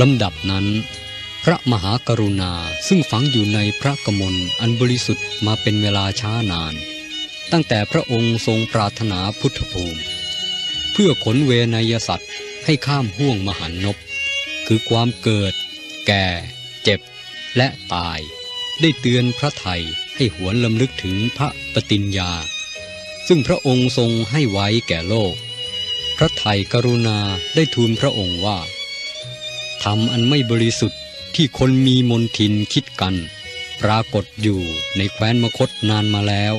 ลำดับนั้น พระมหากรุณาซึ่งฝังอยู่ในพระกมลอันบริสุทธิ์มาเป็นเวลาช้านาน ตั้งแต่พระองค์ทรงปรารถนาพุทธภูมิ เพื่อขนเวนยสัตว์ให้ข้ามห่วงมหันนบคือความเกิด แก่ เจ็บ และตาย ได้เตือนพระไทยให้หวนลำลึกถึงพระปฏิญญา ซึ่งพระองค์ทรงให้ไว้แก่โลก พระไทยกรุณาได้ทูลพระองค์ว่า ธรรมอันไม่บริสุทธิ์ที่คนมีมนทินคิดกัน ปรากฏอยู่ในแคว้นมคตนานมาแล้ว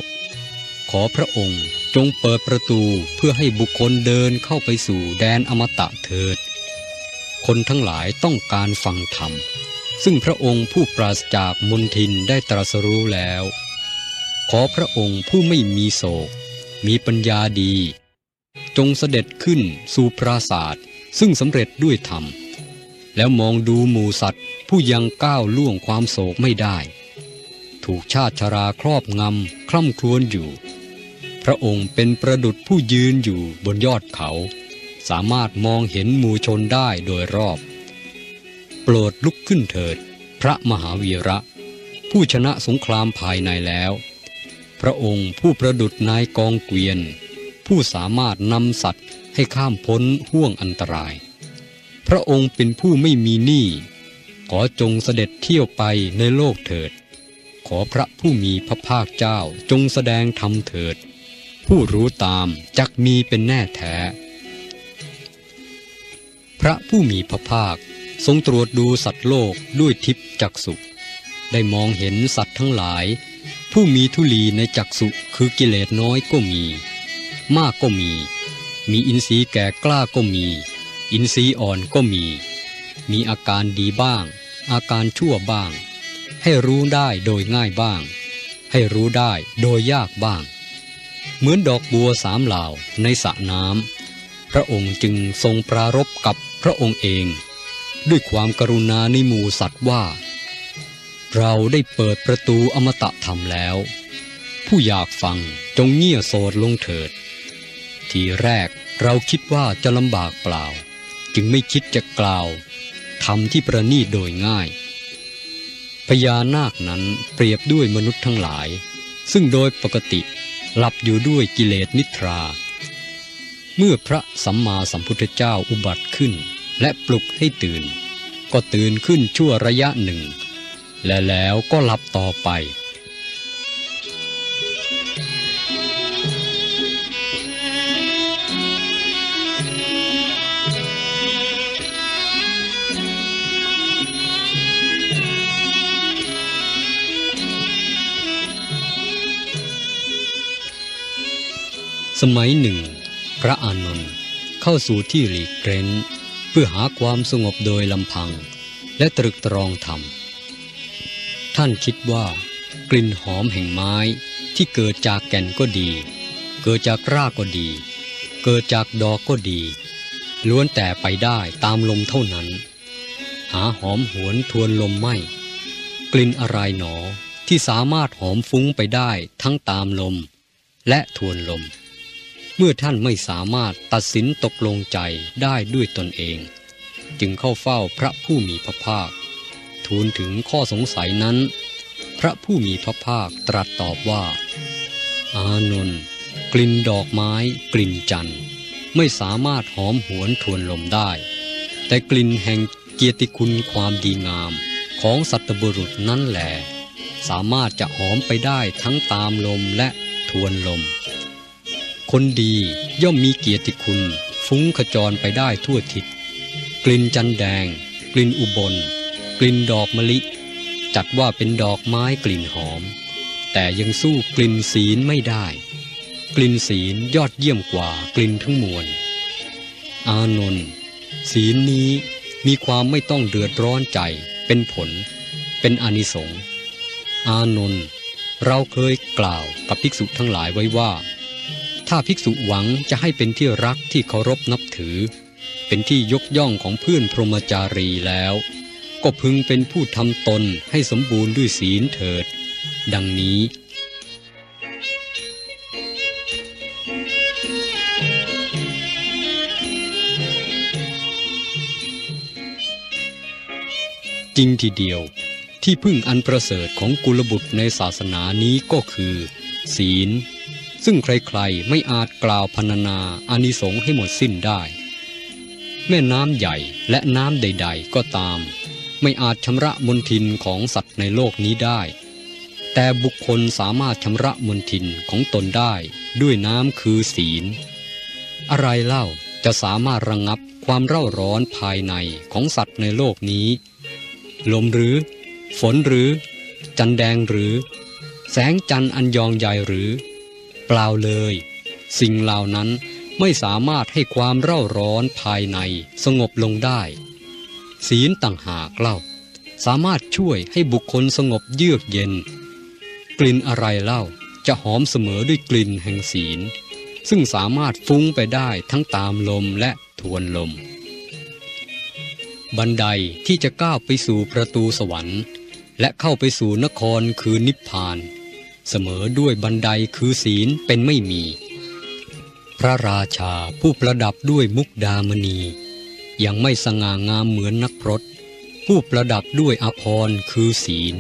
ขอพระองค์จงเปิดประตูเพื่อให้บุคคลเดินเข้าไปสู่แดนอมตะเถิด คนทั้งหลายต้องการฟังธรรม ซึ่งพระองค์ผู้ปราศจากมนทินได้ตรัสรู้แล้ว ขอพระองค์ผู้ไม่มีโศก มีปัญญาดี จงเสด็จขึ้นสู่ปราศาสตร์ซึ่งสำเร็จด้วยธรรม แล้วมองดูหมูสัตว์ ผู้ยังก้าวล่วงความโศกไม่ได้ ถูกชาติชราครอบงำคล่ำครวญอยู่ พระองค์เป็นประดุจผู้ยืนอยู่บนยอดเขา สามารถมองเห็นหมู่ชนได้โดยรอบ โปรดลุกขึ้นเถิด พระมหาวีระ ผู้ชนะสงครามภายในแล้ว พระองค์ผู้ประดุจนายกองเกวียน ผู้สามารถนำสัตว์ให้ข้ามพ้นห่วงอันตราย พระองค์เป็นผู้ไม่มีหนี้ ขอจงเสด็จเที่ยวไปในโลกเถิด ขอพระผู้มีพระภาคเจ้าจงแสดงธรรมเถิด ผู้รู้ตามจักมีเป็นแน่แท้ พระผู้มีพระภาคทรงตรวจดูสัตว์โลกด้วยทิพจักสุได้มองเห็นสัตว์ทั้งหลาย ผู้มีทุลีในจักสุคือกิเลสน้อยก็มี มากก็มี มีอินทรีย์แก่กล้าก็มี อินทรีย์อ่อนก็มี มีอาการดีบ้าง อาการชั่วบ้าง ให้รู้ได้โดยง่ายบ้าง ให้รู้ได้โดยยากบ้าง เหมือนดอกบัวสามเหล่าในสระน้ำพระองค์จึงทรงปรารบกับพระองค์เอง ด้วยความกรุณาในหมู่สัตว์ว่า เราได้เปิดประตูอมตะธรรมแล้ว ผู้อยากฟังจงเงี่ยโสดลงเถิด ทีแรกเราคิดว่าจะลำบากเปล่า จึงไม่คิดจะกล่าวทำที่ประนีตโดยง่ายพญานาคนั้นเปรียบด้วยมนุษย์ทั้งหลาย ซึ่งโดยปกติหลับอยู่ด้วยกิเลสนิทรา เมื่อพระสัมมาสัมพุทธเจ้าอุบัติขึ้น และปลุกให้ตื่น ก็ตื่นขึ้นชั่วระยะหนึ่ง และแล้วก็หลับต่อไป สมัยหนึ่ง พระอานนท์เข้าสู่ที่หลีกเร้น เพื่อหาความสงบโดยลำพัง และตรึกตรองธรรม ท่านคิดว่ากลิ่นหอมแห่งไม้ที่เกิดจากแก่นก็ดี เกิดจากรากก็ดี เกิดจากดอกก็ดี ล้วนแต่ไปได้ตามลมเท่านั้น หาหอมหวนทวนลมไม่ กลิ่นอะไรหนอที่สามารถหอมฟุ้งไปได้ทั้งตามลม และทวนลม มื่อท่านไม่สามารถตัดสินตกลงใจได้ด้วยตนเอง จึงเข้าเฝ้าพระผู้มีพระภาค ทูลถึงข้อสงสัยนั้น พระผู้มีพระภาคตรัสตอบว่า อานนท์กลิ่นดอกไม้กลิ่นจันทร์ไม่สามารถหอมหวนทวนลมได้ แต่กลิ่นแห่งเกียรติคุณความดีงามของสัตบุรุษนั้นแหลสามารถจะหอมไปได้ทั้งตามลมและทวนลม คนดีย่อมมีเกียรติคุณ ฟุ้งขจรไปได้ทั่วทิศกลิ่นจันแดง กลิ่นอุบล กลิ่นดอกมะลิ จัดว่าเป็นดอกไม้กลิ่นหอม แต่ยังสู้กลิ่นศีลไม่ได้ กลิ่นศีลยอดเยี่ยมกว่ากลิ่นทั้งมวล อานนท์ศีลนี้มีความไม่ต้องเดือดร้อนใจเป็นผล เป็นอนิสงส์อานนท์เราเคยกล่าวกับภิกษุทั้งหลายไว้ว่า ถ้าภิกษุหวังจะให้เป็นที่รักที่เคารพนับถือ เป็นที่ยกย่องของเพื่อนพรหมจารีแล้ว ก็พึงเป็นผู้ทำตนให้สมบูรณ์ด้วยศีลเถิด ดังนี้พริงทีเดียวที่พึ่งอันประเสริฐของกุลบุตรในศาสนานี้ก็คือ ศีล ซึ่งใครๆไม่อาจกล่าวพรรณนาอานิสงส์ให้หมดสิ้นได้ แม่น้ำใหญ่และน้ำใด ๆ ก็ตาม ไม่อาจชำระมนทินของสัตว์ในโลกนี้ได้ แต่บุคคลสามารถชำระมนทินของตนได้ด้วยน้ำคือศีล อะไรเล่าจะสามารถระงงับความเร่าร้อนภายในของสัตว์ในโลกนี้ ลมหรือ ฝนหรือ จันแดงหรือ แสงจันทร์อันยองใหญ่หรือ ปล่าเลย สิ่งเหล่านั้นไม่สามารถให้ความเร่าร้อนภายในสงบลงได้ ศีลต่างหากเล่า สามารถช่วยให้บุคคลสงบเยือกเย็น กลิ่นอะไรเล่าจะหอมเสมอด้วยกลิ่นแห่งศีล ซึ่งสามารถฟุ้งไปได้ทั้งตามลมและทวนลม บันไดที่จะก้าวไปสู่ประตูสวรรค์ และเข้าไปสู่นครคือนิพพาน เสมอด้วยบันไดคือศีลเป็นไม่มี พระราชาผู้ประดับด้วยมุกดามณี ยังไม่สง่างามเหมือนนักพรตผู้ประดับด้วยอภรคือศีล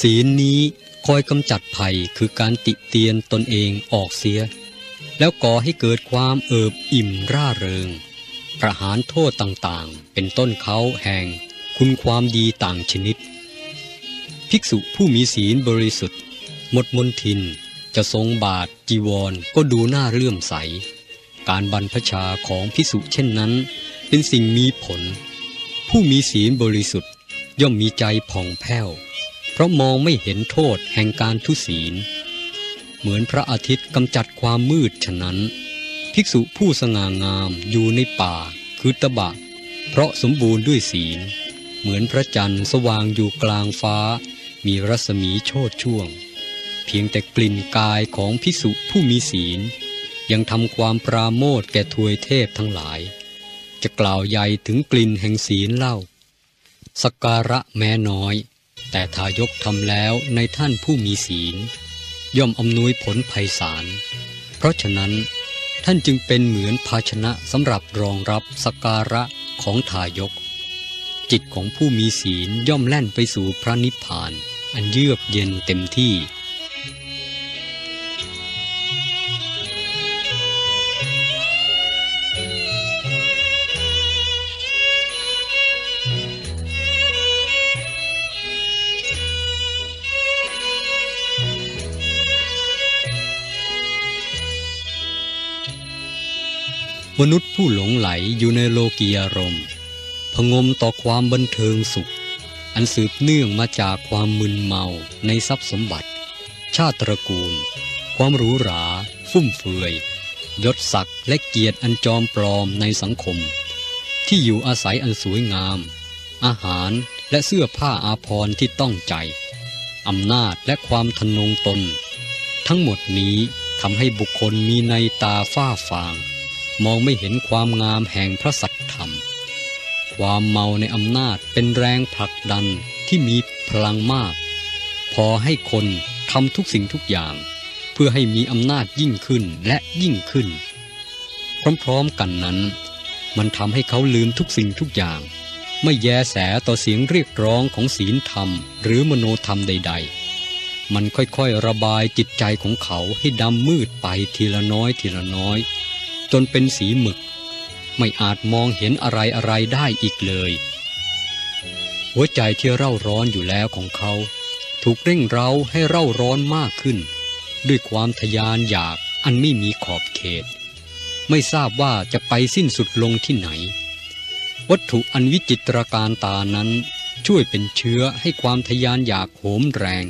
ศีลนี้คอยกำจัดภัยคือการติเตียนตนเองออกเสีย แล้วก่อให้เกิดความเอิบอิ่มร่าเริง ประหารโทษต่างๆ เป็นต้นเขาแห่งคุณความดีต่างชนิด ภิกษุผู้มีศีลบริสุทธิ์ หมดมนทิน จะทรงบาทจีวรก็ดูน่าเลื่อมใส การบรรพชาของภิกษุเช่นนั้น เป็นสิ่งมีผล ผู้มีศีลบริสุทธิ์ย่อมมีใจผ่องแผ้ว เพราะมองไม่เห็นโทษแห่งการทุศีล เหมือนพระอาทิตย์กำจัดความมืดฉะนั้น ภิกษุผู้สง่างามอยู่ในป่าคือตบะ เพราะสมบูรณ์ด้วยศีล เหมือนพระจันทร์สว่างอยู่กลางฟ้า มีรัศมีโชดช่วง พียงแต่กลิ่นกายของภิกษุผู้มีศีล ยังทำความปราโมทแก่ทวยเทพทั้งหลาย จะกล่าวใหญ่ถึงกลิ่นแห่งศีลเล่า สการะแม้น้อย แต่ทายกทำแล้วในท่านผู้มีศีล ย่อมอำนวยผลไพศาลเพราะฉะนั้นท่านจึงเป็นเหมือนภาชนะสำหรับรองรับสการะของทายก จิตของผู้มีศีลย่อมแล่นไปสู่พระนิพพาน อันเยือกเย็นเต็มที่ มนุษย์ผู้หลงไหลอยู่ในโลกียารมพงมต่อความบันเทิงสุข อันสืบเนื่องมาจากความมึนเมาในทรัพย์สมบัติ ชาติตระกูล ความหรูหรา ฟุ่มเฟือยยศศักดิ์และเกียรติอันจอมปลอมในสังคม ที่อยู่อาศัยอันสวยงาม อาหารและเสื้อผ้าอาภรณ์ที่ต้องใจอำนาจและความทนงตน ทั้งหมดนี้ทำให้บุคคลมีในตาฝ้าฟาง มองไม่เห็นความงามแห่งพระสัตธรรม ความเมาในอำนาจเป็นแรงผลักดันที่มีพลังมาก พอให้คนทำทุกสิ่งทุกอย่าง เพื่อให้มีอำนาจยิ่งขึ้นและยิ่งขึ้น พร้อมๆกันนั้น มันทำให้เขาลืมทุกสิ่งทุกอย่าง ไม่แยแสต่อเสียงเรียกร้องของศีลธรรม หรือมโนธรรมใด ๆมันค่อยๆ ระบายจิตใจของเขาให้ดำมืดไปทีละน้อยทีละน้อย จนเป็นสีหมึก ไม่อาจมองเห็นอะไรอะไรได้อีกเลย หัวใจที่เร่าร้อนอยู่แล้วของเขา ถูกเร่งเร้าให้เร่าร้อนมากขึ้น ด้วยความทยานอยากอันไม่มีขอบเขต ไม่ทราบว่าจะไปสิ้นสุดลงที่ไหน วัตถุอันวิจิตรการตานั้นช่วยเป็นเชื้อให้ความทยานอยากโหมแรง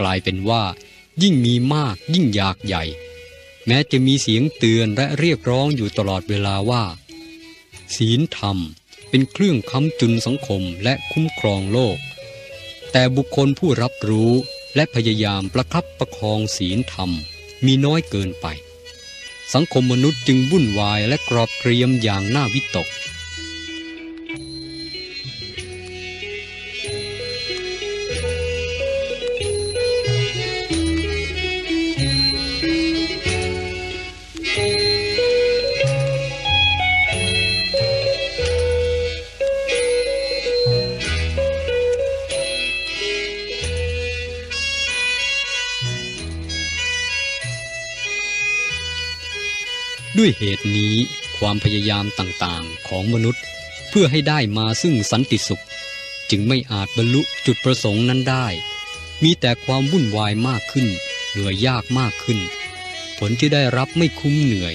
กลายเป็นว่ายิ่งมีมากยิ่งอยากใหญ่ แม้จะมีเสียงเตือนและเรียกร้องอยู่ตลอดเวลาว่า ศีลธรรมเป็นเครื่องค้ำจุนสังคมและคุ้มครองโลก แต่บุคคลผู้รับรู้และพยายามประคับประคองศีลธรรมมีน้อยเกินไป สังคมมนุษย์จึงวุ่นวายและกรอบเกรียมอย่างน่าวิตก ด้วยเหตุนี้ความพยายามต่างๆของมนุษย์ เพื่อให้ได้มาซึ่งสันติสุข จึงไม่อาจบรรลุจุดประสงค์นั้นได้ มีแต่ความวุ่นวายมากขึ้น เหนื่อยยากมากขึ้น ผลที่ได้รับไม่คุ้มเหนื่อย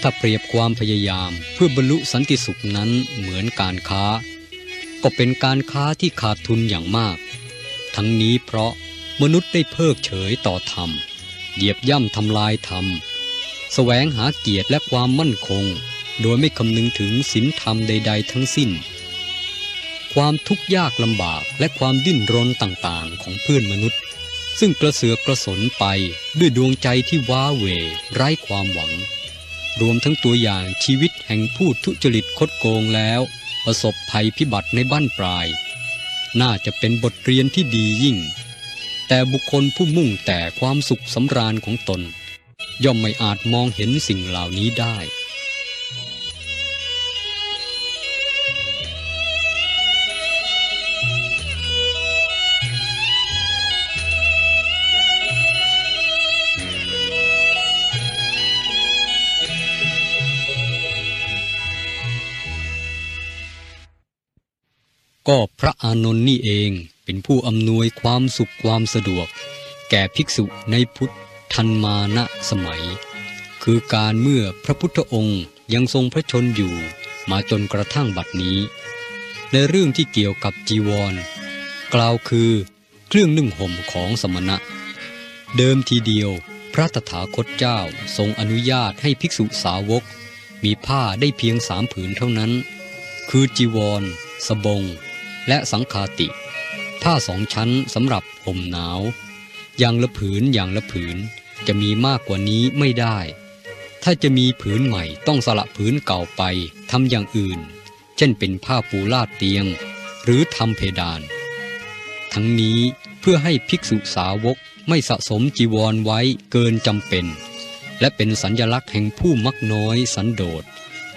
ถ้าเปรียบความพยายามเพื่อบรรลุสันติสุขนั้นเหมือนการค้า ก็เป็นการค้าที่ขาดทุนอย่างมาก ทั้งนี้เพราะมนุษย์ได้เพิกเฉยต่อธรรมเหยียบย่ำทำลายธรรม แสวงหาเกียรติและความมั่นคง โดยไม่คำนึงถึงศีลธรรมใด ๆ ทั้งสิ้น ความทุกข์ยากลำบากและความดิ้นรนต่างๆ ของเพื่อนมนุษย์ ซึ่งกระเสือกกระสนไปด้วยดวงใจที่ว้าเหวไร้ความหวัง รวมทั้งตัวอย่างชีวิตแห่งผู้ทุจริตคดโกงแล้ว ประสบภัยพิบัติในบ้านปลาย น่าจะเป็นบทเรียนที่ดียิ่ง แต่บุคคลผู้มุ่งแต่ความสุขสำราญของตน ย่อมไม่อาจมองเห็นสิ่งเหล่านี้ได้ ก็พระอานนท์นี่เองเป็นผู้อำนวยความสุขความสะดวก แก่ภิกษุในพุทธ ทันมานะสมัย คือการเมื่อพระพุทธองค์ยังทรงพระชนอยู่มาจนกระทั่งบัดนี้ ในเรื่องที่เกี่ยวกับจีวร กล่าวคือเครื่องนึ่งห่มของสมณะ เดิมทีเดียวพระตถาคตเจ้าทรงอนุญาตให้ภิกษุสาวก มีผ้าได้เพียงสามผืนเท่านั้น คือจีวร สบง และสังคาติ ผ้าสองชั้นสำหรับห่มหนาว อย่างละผืนอย่างละผืน จะมีมากกว่านี้ไม่ได้ ถ้าจะมีผืนใหม่ต้องสละผืนเก่าไปทำอย่างอื่น เช่นเป็นผ้าปูลาดเตียง หรือทำเพดาน ทั้งนี้เพื่อให้ภิกษุสาวกไม่สะสมจีวรไว้เกินจำเป็น และเป็นสัญญลักษณ์แห่งผู้มักน้อยสันโดษ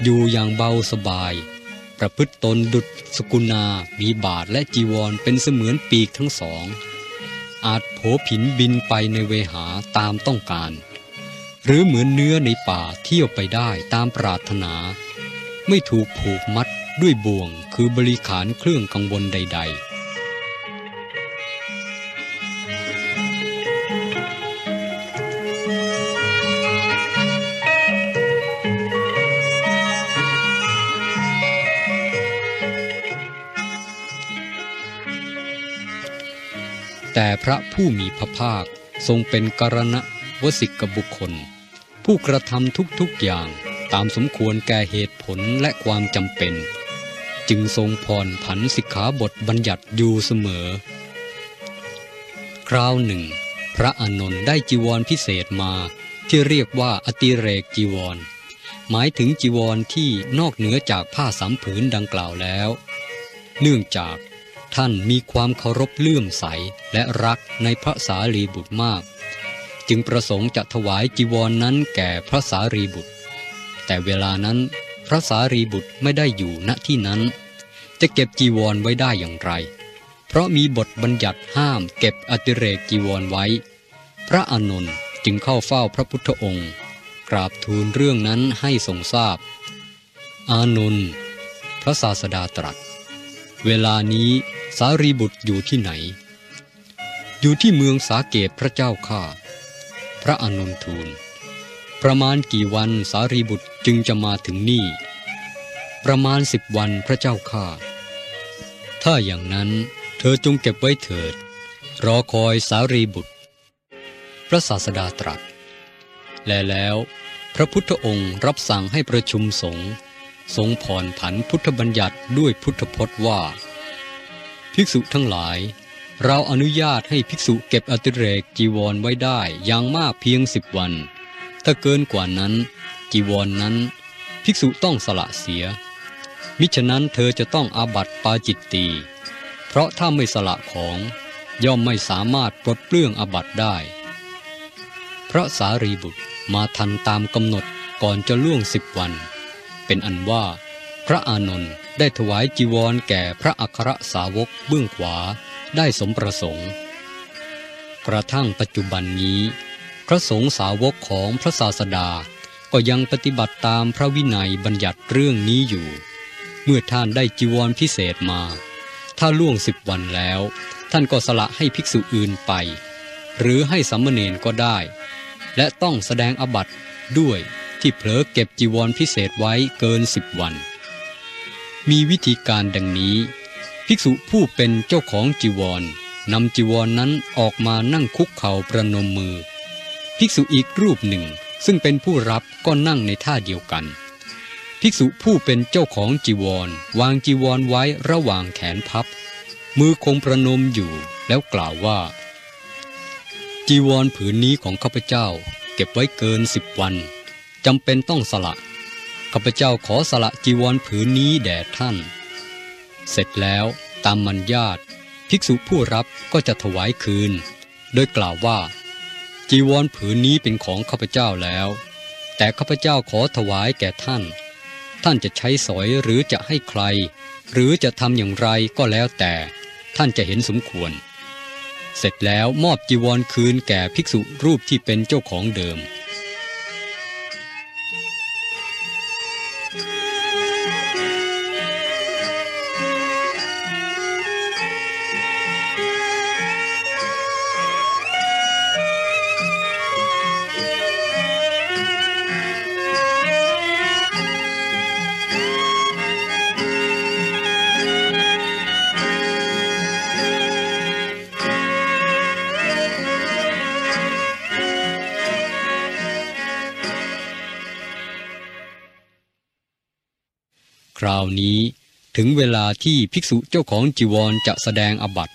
อยู่อย่างเบาสบาย ประพฤติตนดุจสกุณามีบาทและจีวรเป็นเสมือนปีกทั้งสอง อาจโผผินบินไปในเวหาตามต้องการ หรือเหมือนเนื้อในป่าเที่ยวไปได้ตามปรารถนา ไม่ถูกผูกมัดด้วยบ่วงคือบริขารเครื่องกังวลใด ๆ แต่พระผู้มีพระภาคทรงเป็นกรณะวสิกบุคคล ผู้กระทำทุกๆอย่างตามสมควรแก่เหตุผลและความจำเป็น จึงทรงผ่อนผันสิกขาบทบัญญัติอยู่เสมอ คราวหนึ่ง พระอานนท์ได้จีวรพิเศษมาที่เรียกว่าอติเรกจีวร หมายถึงจีวรที่นอกเหนือจากผ้าสามผืนดังกล่าวแล้ว เนื่องจาก ท่านมีความเคารพเลื่อมใสและรักในพระสารีบุตรมาก จึงประสงค์จะถวายจีวรนนั้นแก่พระสารีบุตร แต่เวลานั้นพระสารีบุตรไม่ได้อยู่ณที่นั้น จะเก็บจีวรไว้ได้อย่างไร เพราะมีบทบัญญัติห้ามเก็บอติเรกจีวรไว้ พระอานนท์จึงเข้าเฝ้าพระพุทธองค์ กราบทูลเรื่องนั้นให้ทรงทราบ อานนท์พระศาสดาตรัส เวลานี้ สารีบุตรอยู่ที่ไหน อยู่ที่เมืองสาเกตพระเจ้าข้าพระอนนท์ทูล ประมาณกี่วันสารีบุตรจึงจะมาถึงนี่ ประมาณสิบวันพระเจ้าข้าถ้าอย่างนั้นเธอจงเก็บไว้เถิด รอคอยสารีบุตร พระศาสดาตรัส และแล้ว พระพุทธองค์รับสั่งให้ประชุมสงฆ์ทรงผ่อนผันพุทธบัญญัติด้วยพุทธพจน์ว่า ภิกษุทั้งหลาย เราอนุญาตให้ภิกษุเก็บอติเรกจีวรไว้ได้อย่างมากเพียงสิบวัน ถ้าเกินกว่านั้น จีวรนนั้น ภิกษุต้องสละเสีย มิฉะนั้นเธอจะต้องอาบัติปาจิตตีเพราะถ้าไม่สละของย่อมไม่สามารถปลดเปลื้องอาบัติได้ พระสารีบุตรมาทันตามกำหนดก่อนจะล่วงสิบวัน เป็นอันว่า พระอานนท์ ได้ถวายจีวรแก่พระอัครสาวกเบื้องขวาได้สมประสงค์ กระทั่งปัจจุบันนี้ พระสงฆ์สาวกของพระศาสดาก็ยังปฏิบัติตามพระวินัยบัญญัติเรื่องนี้อยู่ เมื่อท่านได้จีวรพิเศษมา ถ้าล่วงสิบวันแล้ว ท่านก็สละให้ภิกษุอื่นไป หรือให้สัมมเนนก็ได้ และต้องแสดงอบัตด้วยที่เผลอเก็บจีวรพิเศษไว้เกินสิบวัน มีวิธีการดังนี้ ภิกษุผู้เป็นเจ้าของจีวรนำจีวรนนั้นออกมานั่งคุกเข่าประนมมือ ภิกษุอีกรูปหนึ่งซึ่งเป็นผู้รับก็นั่งในท่าเดียวกัน ภิกษุผู้เป็นเจ้าของจีวร วางจีวรไว้ระหว่างแขนพับ มือคงประนมอยู่แล้วกล่าวว่า จีวรผืนนี้ของข้าพเจ้า เก็บไว้เกินสิบวันจำเป็นต้องสละ ข้าพเจ้าขอสละจีวรผืนนี้แด่ท่าน เสร็จแล้วตามมัญญาตภิกษุผู้รับก็จะถวายคืน โดยกล่าวว่า จีวรผืนนี้เป็นของข้าพเจ้าแล้ว แต่ข้าพเจ้าขอถวายแก่ท่าน ท่านจะใช้สอยหรือจะให้ใคร หรือจะทำอย่างไรก็แล้วแต่ ท่านจะเห็นสมควร เสร็จแล้วมอบจีวรคืนแก่ภิกษุรูปที่เป็นเจ้าของเดิม คราวนี้ถึงเวลาที่ภิกษุเจ้าของจีวรจะแสดงอบัต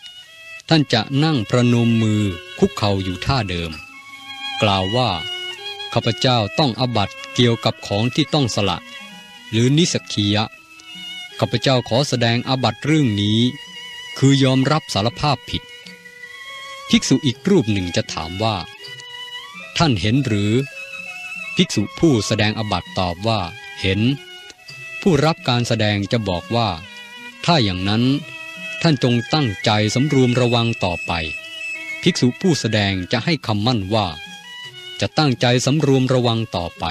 ท่านจะนั่งประนมมือคุกเข่าอยู่ท่าเดิม กล่าวว่าข้าพเจ้าต้องอบัตเกี่ยวกับของที่ต้องสละ หรือนิสกียะข้าพเจ้าขอแสดงอบัตเรื่องนี้ คือยอมรับสารภาพผิด ภิกษุอีกรูปหนึ่งจะถามว่า ท่านเห็นหรือ ภิกษุผู้แสดงอบัตตอบว่าเห็น ผู้รับการแสดงจะบอกว่า ถ้าอย่างนั้นท่านจงตั้งใจสำรวมระวังต่อไป ภิกษุผู้แสดงจะให้คำมั่นว่า จะตั้งใจสำรวมระวังต่อไป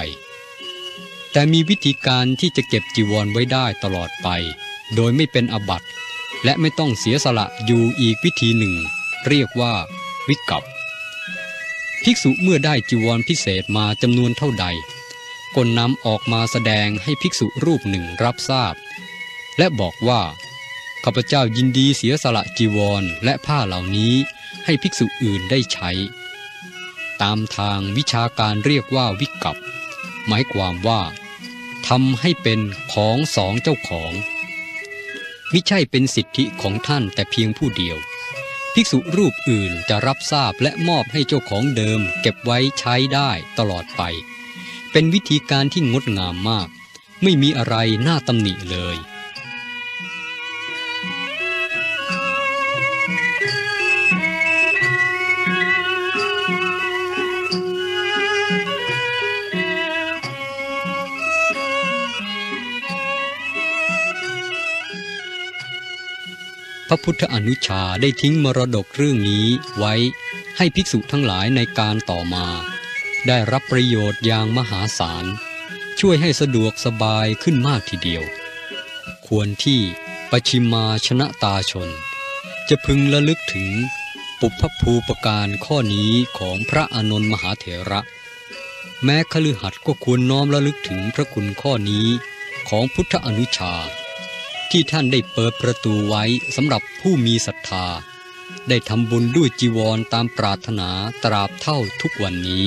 แต่มีวิธีการที่จะเก็บจีวรไว้ได้ตลอดไป โดยไม่เป็นอบัตและไม่ต้องเสียสละอยู่อีกวิธีหนึ่ง เรียกว่า วิกัปภิกษุเมื่อได้จีวรพิเศษมาจำนวนเท่าใด ก็นำออกมาแสดงให้ภิกษุรูปหนึ่งรับทราบ และบอกว่า ข้าพเจ้ายินดีเสียสละจีวรและผ้าเหล่านี้ให้ภิกษุอื่นได้ใช้ ตามทางวิชาการเรียกว่าวิกัปหมายความว่าทำให้เป็นของสองเจ้าของมิใช่เป็นสิทธิของท่านแต่เพียงผู้เดียว ภิกษุรูปอื่นจะรับทราบและมอบให้เจ้าของเดิม เก็บไว้ใช้ได้ตลอดไป เป็นวิธีการที่งดงามมาก ไม่มีอะไรน่าตำหนิเลยพระพุทธอนุชาได้ทิ้งมรดกเรื่องนี้ไว้ให้ภิกษุทั้งหลายในการต่อมา ได้รับประโยชน์อย่างมหาศาล ช่วยให้สะดวกสบายขึ้นมากทีเดียว ควรที่ปชิมาชนะตาชน จะพึงระลึกถึงปุพภูปการข้อนี้ของพระอานนท์มหาเถระ แม้คฤหัสถ์ก็ควรน้อมระลึกถึงพระคุณข้อนี้ของพุทธอนุชา ที่ท่านได้เปิดประตูไว้สำหรับผู้มีศรัทธา ได้ทำบุญด้วยจีวรตามปรารถนาตราบเท่าทุกวันนี้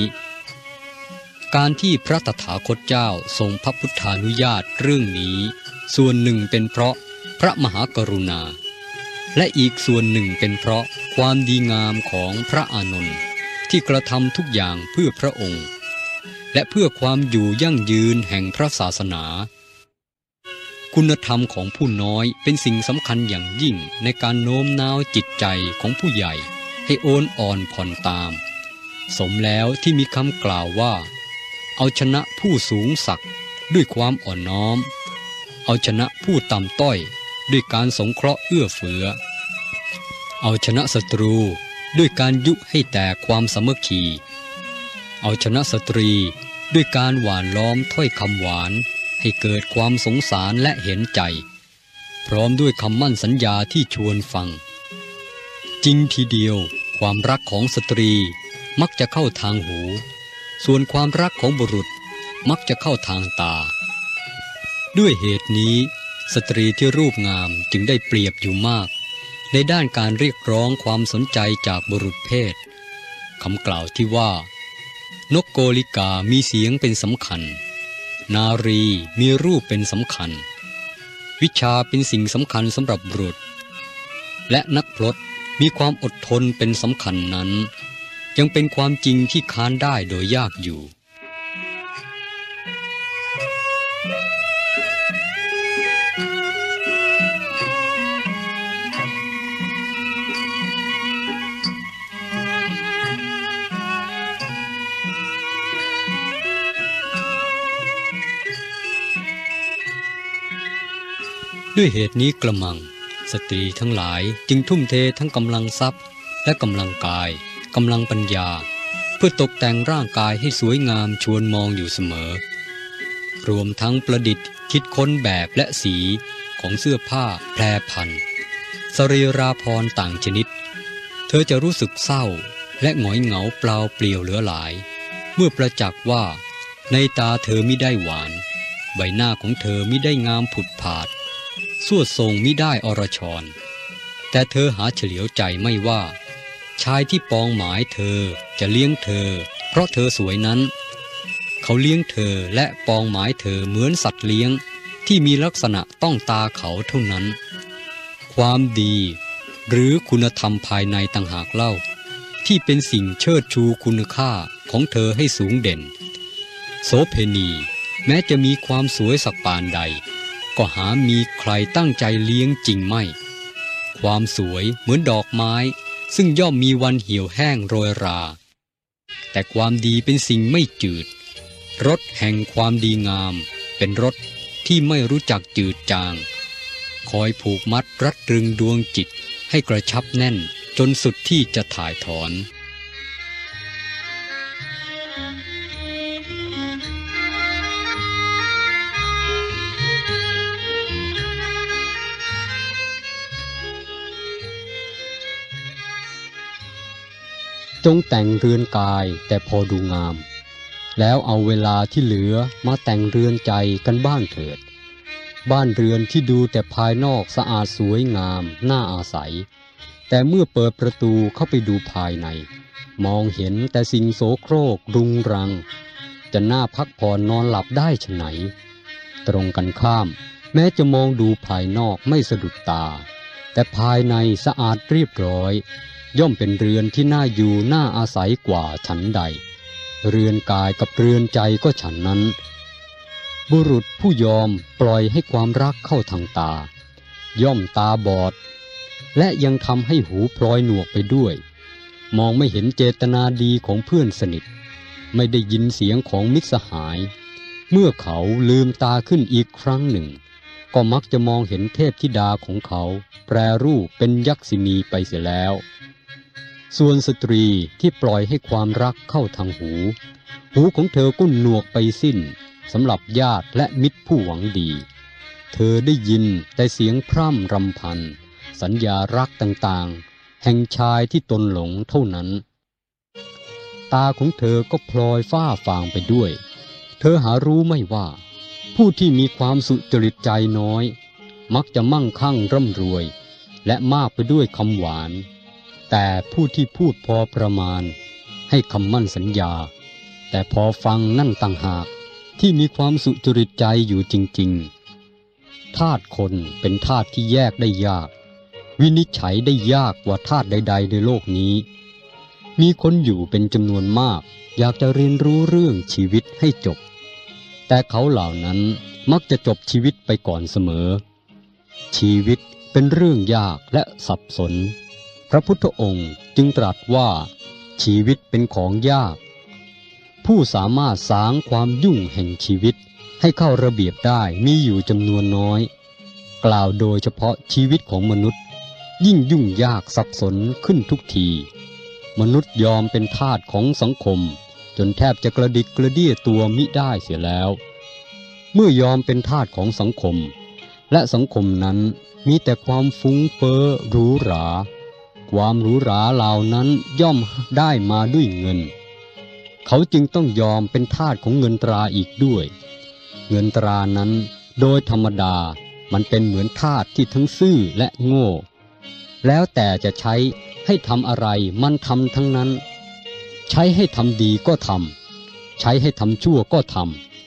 การที่พระตถาคตเจ้าทรงพระพุทธานุญาตเรื่องนี้ ส่วนหนึ่งเป็นเพราะพระมหากรุณา และอีกส่วนหนึ่งเป็นเพราะความดีงามของพระอานนท์ที่กระทำทุกอย่างเพื่อพระองค์ และเพื่อความอยู่ยั่งยืนแห่งพระศาสนา คุณธรรมของผู้น้อยเป็นสิ่งสำคัญอย่างยิ่งในการโน้มน้าวจิตใจของผู้ใหญ่ให้โอนอ่อนผ่อนตาม สมแล้วที่มีคำกล่าวว่า เอาชนะผู้สูงศักดิ์ด้วยความอ่อนน้อม เอาชนะผู้ต่ำต้อยด้วยการสงเคราะห์เอื้อเฟื้อ เอาชนะศัตรูด้วยการยุให้แตกความสามัคคี เอาชนะสตรีด้วยการหวานล้อมถ้อยคำหวานให้เกิดความสงสารและเห็นใจ พร้อมด้วยคำมั่นสัญญาที่ชวนฟัง จริงทีเดียวความรักของสตรีมักจะเข้าทางหู ส่วนความรักของบุรุษมักจะเข้าทางตา ด้วยเหตุนี้สตรีที่รูปงามจึงได้เปรียบอยู่มาก ในด้านการเรียกร้องความสนใจจากบุรุษเพศคำกล่าวที่ว่า นกโกลิกามีเสียงเป็นสำคัญ นารีมีรูปเป็นสำคัญ วิชาเป็นสิ่งสำคัญสำหรับบุรุษ และนักพรตมีความอดทนเป็นสำคัญนั้น ยังเป็นความจริงที่ค้านได้โดยยากอยู่ ด้วยเหตุนี้กระมัง สตรีทั้งหลายจึงทุ่มเททั้งกำลังทรัพย์และกำลังกาย กำลังปัญญา เพื่อตกแต่งร่างกายให้สวยงามชวนมองอยู่เสมอ รวมทั้งประดิษฐ์คิดค้นแบบและสีของเสื้อผ้าแพรพันสรีราพรต่างชนิด เธอจะรู้สึกเศร้าและหงอยเหงาเปล่าเปลี่ยวเหลือหลาย เมื่อประจักษ์ว่าในตาเธอมิได้หวาน ใบหน้าของเธอมิได้งามผุดผาดสวดทรงมิได้อรชร แต่เธอหาเฉลียวใจไม่ว่า ชายที่ปองหมายเธอจะเลี้ยงเธอ เพราะเธอสวยนั้น เขาเลี้ยงเธอและปองหมายเธอเหมือนสัตว์เลี้ยงที่มีลักษณะต้องตาเขาเท่านั้น ความดี หรือคุณธรรมภายในต่างหากเล่า ที่เป็นสิ่งเชิดชูคุณค่าของเธอให้สูงเด่น โสเพณีแม้จะมีความสวยสักปานใด ก็หามีใครตั้งใจเลี้ยงจริงไม่ ความสวยเหมือนดอกไม้ ซึ่งย่อมมีวันเหี่ยวแห้งโรยรา แต่ความดีเป็นสิ่งไม่จืดรถแห่งความดีงาม เป็นรถที่ไม่รู้จักจืดจาง คอยผูกมัดรัดรึงดวงจิตให้กระชับแน่นจนสุดที่จะถ่ายถอน จงแต่งเรือนกายแต่พอดูงาม แล้วเอาเวลาที่เหลือมาแต่งเรือนใจกันบ้างเถิด บ้านเรือนที่ดูแต่ภายนอกสะอาดสวยงาม น่าอาศัย แต่เมื่อเปิดประตูเข้าไปดูภายใน มองเห็นแต่สิ่งโสโครกรุงรัง จะน่าพักผ่อนนอนหลับได้ฉไหน ตรงกันข้าม แม้จะมองดูภายนอกไม่สะดุดตา แต่ภายในสะอาดเรียบร้อย ย่อมเป็นเรือนที่น่าอยู่น่าอาศัยกว่าฉันใด เรือนกายกับเรือนใจก็ฉันนั้น บุรุษผู้ยอมปล่อยให้ความรักเข้าทางตา ย่อมตาบอด และยังทำให้หูพลอยหนวกไปด้วย มองไม่เห็นเจตนาดีของเพื่อนสนิท ไม่ได้ยินเสียงของมิตรสหาย เมื่อเขาลืมตาขึ้นอีกครั้งหนึ่งก็มักจะมองเห็นเทพธิดาของเขา แปรรูปเป็นยักษินีไปเสียแล้ว ส่วนสตรีที่ปล่อยให้ความรักเข้าทางหู หูของเธอก็หนวกไปสิ้นสำหรับญาติและมิตรผู้หวังดี เธอได้ยินแต่เสียงพร่ำรำพัน สัญญารักต่างๆ แห่งชายที่ตนหลงเท่านั้น ตาของเธอก็พลอยฟ้าฟางไปด้วย เธอหารู้ไม่ว่า ผู้ที่มีความสุจริตใจน้อย มักจะมั่งคั่งร่ำรวย และมากไปด้วยคำหวาน แต่ผู้ที่พูดพอประมาณ ให้คำมั่นสัญญา แต่พอฟังนั่นต่างหากที่มีความสุจริตใจอยู่จริง ๆ ธาตุคนเป็นธาตุที่แยกได้ยาก วินิจฉัยได้ยากกว่าธาตุใด ๆ ในโลกนี้ มีคนอยู่เป็นจำนวนมาก อยากจะเรียนรู้เรื่องชีวิตให้จบ แต่เขาเหล่านั้นมักจะจบชีวิตไปก่อนเสมอ ชีวิตเป็นเรื่องยากและสับสน ระพุทธองค์จึงตรัสว่าชีวิตเป็นของยาก ผู้สามารถสางความยุ่งแห่งชีวิตให้เข้าระเบียบได้มีอยู่จำนวนน้อย กล่าวโดยเฉพาะชีวิตของมนุษย์ ยิ่งยุ่งยากสับสนขึ้นทุกที มนุษย์ยอมเป็นทาสของสังคม จนแทบจะกระดิกกระเดี้ยตัวมิได้เสียแล้ว เมื่อยอมเป็นทาสของสังคม และสังคมนั้นมีแต่ความฟุ้งเฟ้อหรูหรา ความหรูหราเหล่านั้นย่อมได้มาด้วยเงิน เขาจึงต้องยอมเป็นทาสของเงินตราอีกด้วย เงินตรานั้นโดยธรรมดามันเป็นเหมือนทาสที่ทั้งซื่อและโง่ แล้วแต่จะใช้ให้ทำอะไรมันทำทั้งนั้น ใช้ให้ทำดีก็ทำใช้ให้ทำชั่วก็ท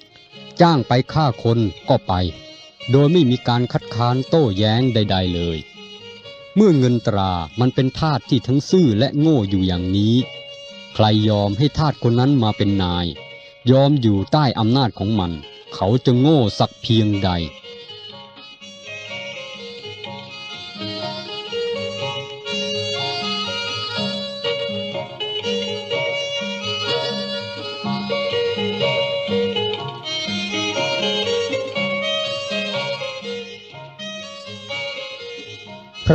ำจ้างไปฆ่าคนก็ไป โดยไม่มีการคัดค้านโต้แย้งใด ๆ เลย เมื่อเงินตรามันเป็นทาสที่ทั้งซื่อและโง่อยู่อย่างนี้ ใครยอมให้ทาสคนนั้นมาเป็นนาย ยอมอยู่ใต้อำนาจของมัน เขาจะโง่สักเพียงใด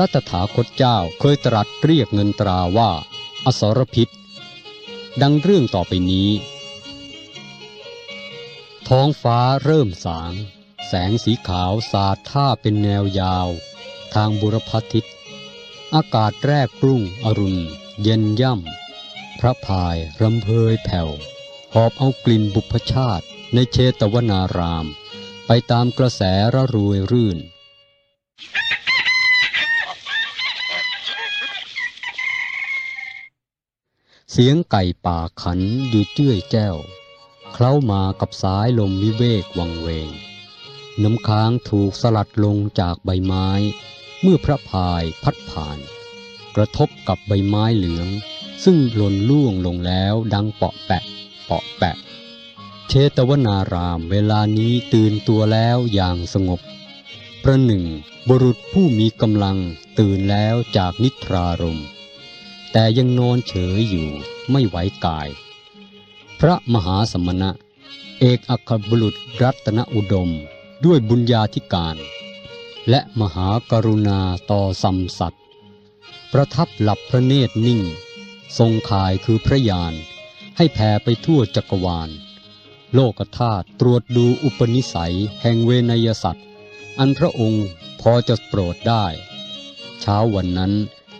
ระตถาคตเจ้าเคยตรัสเรียกเงินตราว่า อสรพิษ ดังเรื่องต่อไปนี้ ท้องฟ้าเริ่มสาง แสงสีขาวสาดท่าเป็นแนวยาว ทางบุรพทิศ อากาศแรกรุ่งอรุณ เย็นย่ำ พระพายรำเพยแผ่ว หอบเอากลิ่นบุพชาติในเชตวนาราม ไปตามกระแสระรวยรื่น เสียงไก่ป่าขันอยู่เจ้ยแจ้ว เคล้ามากับสายลมวิเวกวังเวง น้ำค้างถูกสลัดลงจากใบไม้ เมื่อพระพายพัดผ่าน กระทบกับใบไม้เหลือง ซึ่งหล่นล่วงลงแล้วดังเปาะแปะ เปาะแปะ เชตวนารามเวลานี้ตื่นตัวแล้วอย่างสงบ ประหนึ่งบุรุษผู้มีกำลังตื่นแล้วจากนิทรารมณ์ แต่ยังนอนเฉยอยู่ไม่ไหวกาย พระมหาสมณะ เอกอัครบุรุษรัตนอุดมด้วยบุญญาธิการ และมหากรุณาต่อสัมสัตประทับหลับพระเนตรนิ่ง ทรงขายคือพระยาน ให้แผ่ไปทั่วจักรวาล โลกธาตุตรวจดูอุปนิสัยแห่งเวนยสัตว์ อันพระองค์พอจะโปรดได้ เช้าวันนั้น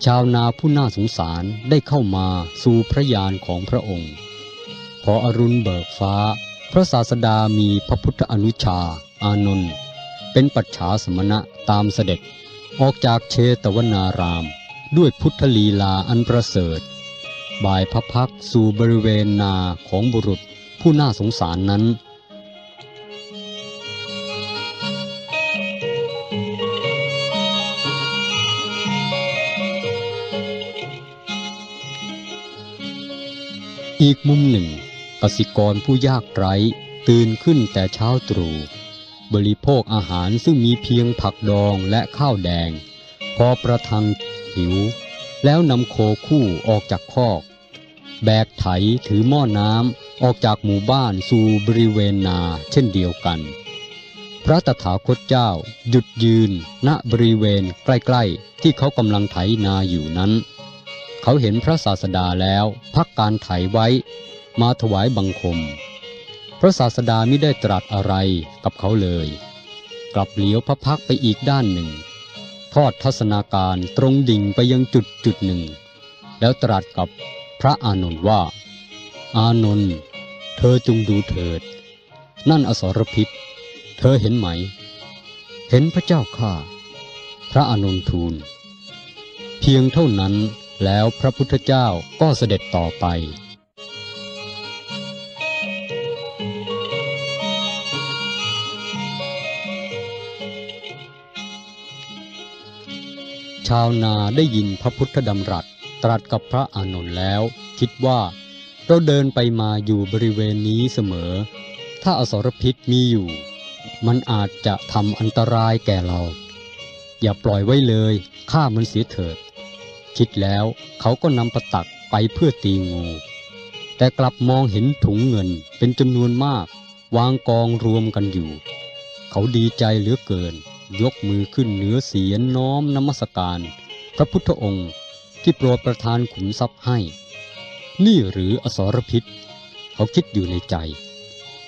ชาวนาผู้น่าสงสารได้เข้ามาสู่พระยานของพระองค์ พออรุณเบิกฟ้า พระศาสดามีพระพุทธอนุชา อานนท์เป็นปัจฉาสมณะตามเสด็จ ออกจากเชตวนาราม ด้วยพุทธลีลาอันประเสริฐบ่ายพระพักสู่บริเวณนาของบุรุษผู้น่าสงสารนั้น อีกมุมหนึ่งกสิกรผู้ยากไร้ตื่นขึ้นแต่เช้าตรู่บริโภคอาหารซึ่งมีเพียงผักดองและข้าวแดง พอประทังหิว แล้วนำโคคู่ออกจากคอก แบกไถถือหม้อน้ำออกจากหมู่บ้านสู่บริเวณนาเช่นเดียวกัน พระตถาคตเจ้าหยุดยืนณบริเวณใกล้ ๆ ที่เขากำลังไถนาอยู่นั้น เขาเห็นพระศาสดาแล้วพักการไถไว้มาถวายบังคม พระศาสดาไม่ได้ตรัสอะไรกับเขาเลย กลับเหลียวพระพักไปอีกด้านหนึ่ง ทอดทัศนาการตรงดิ่งไปยังจุดจุดหนึ่ง แล้วตรัสกับพระอานนท์ว่า อานนท์เธอจงดูเถิด นั่นอสรพิษ เธอเห็นไหม เห็นพระเจ้าข้าพระอานนท์ทูล เพียงเท่านั้น แล้วพระพุทธเจ้าก็เสด็จต่อไป ชาวนาได้ยินพระพุทธดำรัสตรัสกับพระอานนท์แล้ว คิดว่าเราเดินไปมาอยู่บริเวณนี้เสมอ ถ้าอสรพิษมีอยู่ มันอาจจะทำอันตรายแก่เรา อย่าปล่อยไว้เลยฆ่ามันเสียเถิด คิดแล้วเขาก็นำประตักไปเพื่อตีงู แต่กลับมองเห็นถุงเงินเป็นจำนวนมาก วางกองรวมกันอยู่ เขาดีใจเหลือเกิน ยกมือขึ้นเหนือเสียนน้อมนมัสการ พระพุทธองค์ที่โปรดประทานขุมทรัพย์ให้ นี่หรืออสรพิษ เขาคิดอยู่ในใจ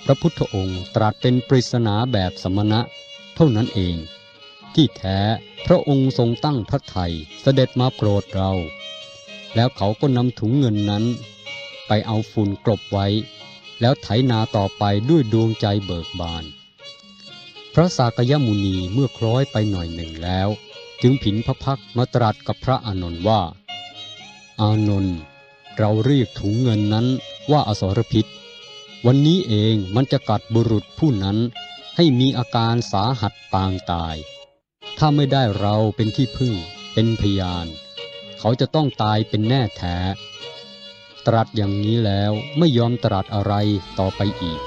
พระพุทธองค์ตรัสเป็นปริศนาแบบสมณะ เท่านั้นเอง ที่แท้พระองค์ทรงตั้งพระทัยเสด็จมาโปรดเรา แล้วเขาก็นำถุงเงินนั้น ไปเอาฝุ่นกลบไว้ แล้วไถนาต่อไปด้วยดวงใจเบิกบาน พระสากยมุนีเมื่อคล้อยไปหน่อยหนึ่งแล้ว จึงผินพระพักตร์มาตรัสกับพระอานนท์ว่า อานนท์เราเรียกถุงเงินนั้นว่าอสรพิษ วันนี้เองมันจะกัดบุรุษผู้นั้นให้มีอาการสาหัสปางตาย ถ้าไม่ได้เราเป็นที่พึ่ง เป็นพยาน เขาจะต้องตายเป็นแน่แท้ ตรัสอย่างนี้แล้วไม่ยอมตรัสอะไรต่อไปอีก